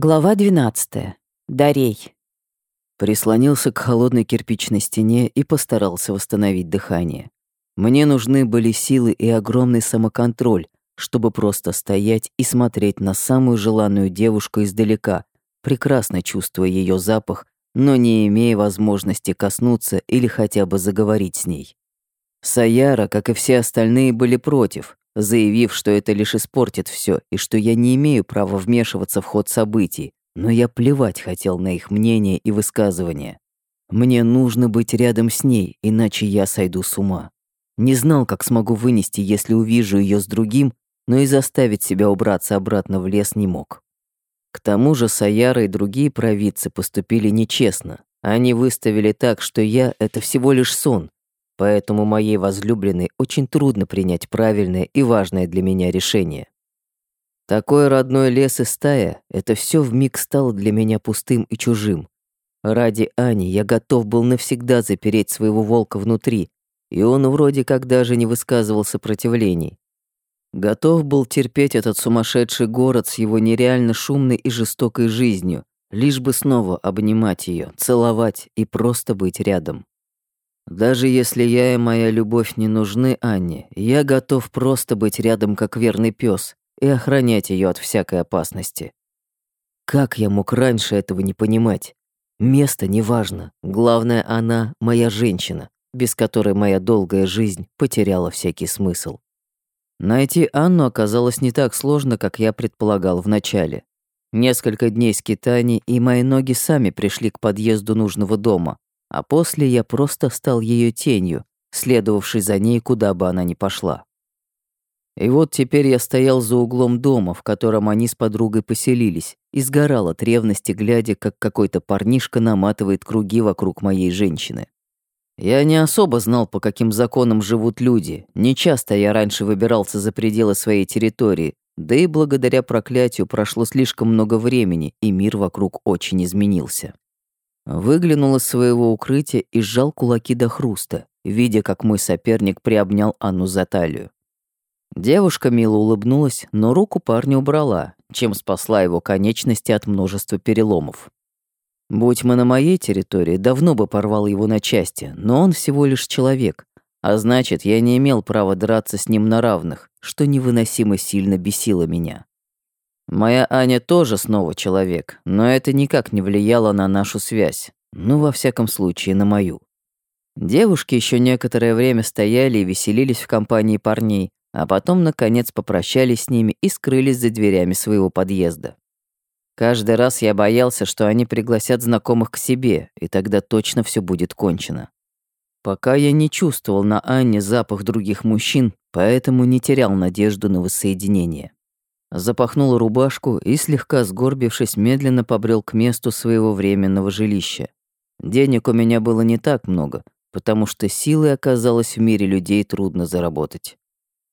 Глава 12. Дарей. Прислонился к холодной кирпичной стене и постарался восстановить дыхание. Мне нужны были силы и огромный самоконтроль, чтобы просто стоять и смотреть на самую желанную девушку издалека, прекрасно чувствуя ее запах, но не имея возможности коснуться или хотя бы заговорить с ней. Саяра, как и все остальные, были против, заявив, что это лишь испортит все и что я не имею права вмешиваться в ход событий, но я плевать хотел на их мнение и высказывания. Мне нужно быть рядом с ней, иначе я сойду с ума. Не знал, как смогу вынести, если увижу ее с другим, но и заставить себя убраться обратно в лес не мог. К тому же Саяра и другие провидцы поступили нечестно. Они выставили так, что я — это всего лишь сон, Поэтому моей возлюбленной очень трудно принять правильное и важное для меня решение. Такой родной лес и стая — это все вмиг стало для меня пустым и чужим. Ради Ани я готов был навсегда запереть своего волка внутри, и он вроде как даже не высказывал сопротивлений. Готов был терпеть этот сумасшедший город с его нереально шумной и жестокой жизнью, лишь бы снова обнимать ее, целовать и просто быть рядом. Даже если я и моя любовь не нужны Анне, я готов просто быть рядом как верный пес и охранять ее от всякой опасности. Как я мог раньше этого не понимать? Место не важно. Главное, она моя женщина, без которой моя долгая жизнь потеряла всякий смысл. Найти Анну оказалось не так сложно, как я предполагал вначале. Несколько дней скитаний, и мои ноги сами пришли к подъезду нужного дома, а после я просто стал ее тенью, следовавшей за ней, куда бы она ни пошла. И вот теперь я стоял за углом дома, в котором они с подругой поселились, и сгорал от ревности, глядя, как какой-то парнишка наматывает круги вокруг моей женщины. Я не особо знал, по каким законам живут люди. Не часто я раньше выбирался за пределы своей территории, да и благодаря проклятию прошло слишком много времени, и мир вокруг очень изменился. Выглянул из своего укрытия и сжал кулаки до хруста, видя, как мой соперник приобнял Анну за талию. Девушка мило улыбнулась, но руку парня убрала, чем спасла его конечности от множества переломов. Будь мы на моей территории, давно бы порвал его на части, но он всего лишь человек, а значит, я не имел права драться с ним на равных, что невыносимо сильно бесило меня. Моя Аня тоже снова человек, но это никак не влияло на нашу связь. Ну, во всяком случае, на мою. Девушки еще некоторое время стояли и веселились в компании парней, а потом, наконец, попрощались с ними и скрылись за дверями своего подъезда. Каждый раз я боялся, что они пригласят знакомых к себе, и тогда точно все будет кончено. Пока я не чувствовал на Анне запах других мужчин, поэтому не терял надежду на воссоединение запахнул рубашку и, слегка сгорбившись, медленно побрел к месту своего временного жилища. Денег у меня было не так много, потому что силы оказалось в мире людей трудно заработать.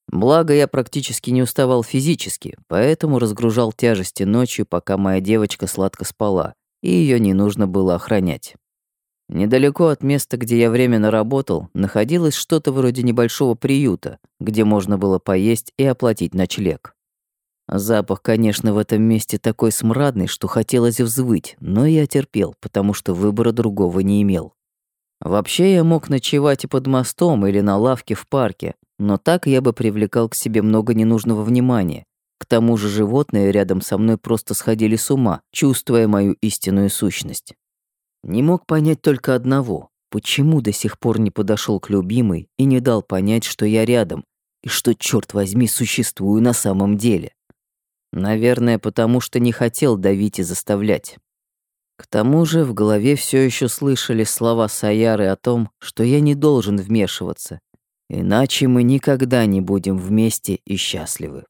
Благо, я практически не уставал физически, поэтому разгружал тяжести ночью, пока моя девочка сладко спала, и ее не нужно было охранять. Недалеко от места, где я временно работал, находилось что-то вроде небольшого приюта, где можно было поесть и оплатить ночлег. Запах, конечно, в этом месте такой смрадный, что хотелось взвыть, но я терпел, потому что выбора другого не имел. Вообще я мог ночевать и под мостом или на лавке в парке, но так я бы привлекал к себе много ненужного внимания. К тому же животные рядом со мной просто сходили с ума, чувствуя мою истинную сущность. Не мог понять только одного. Почему до сих пор не подошел к любимой и не дал понять, что я рядом, и что, черт возьми, существую на самом деле? Наверное, потому что не хотел давить и заставлять. К тому же в голове все еще слышали слова Саяры о том, что я не должен вмешиваться, иначе мы никогда не будем вместе и счастливы.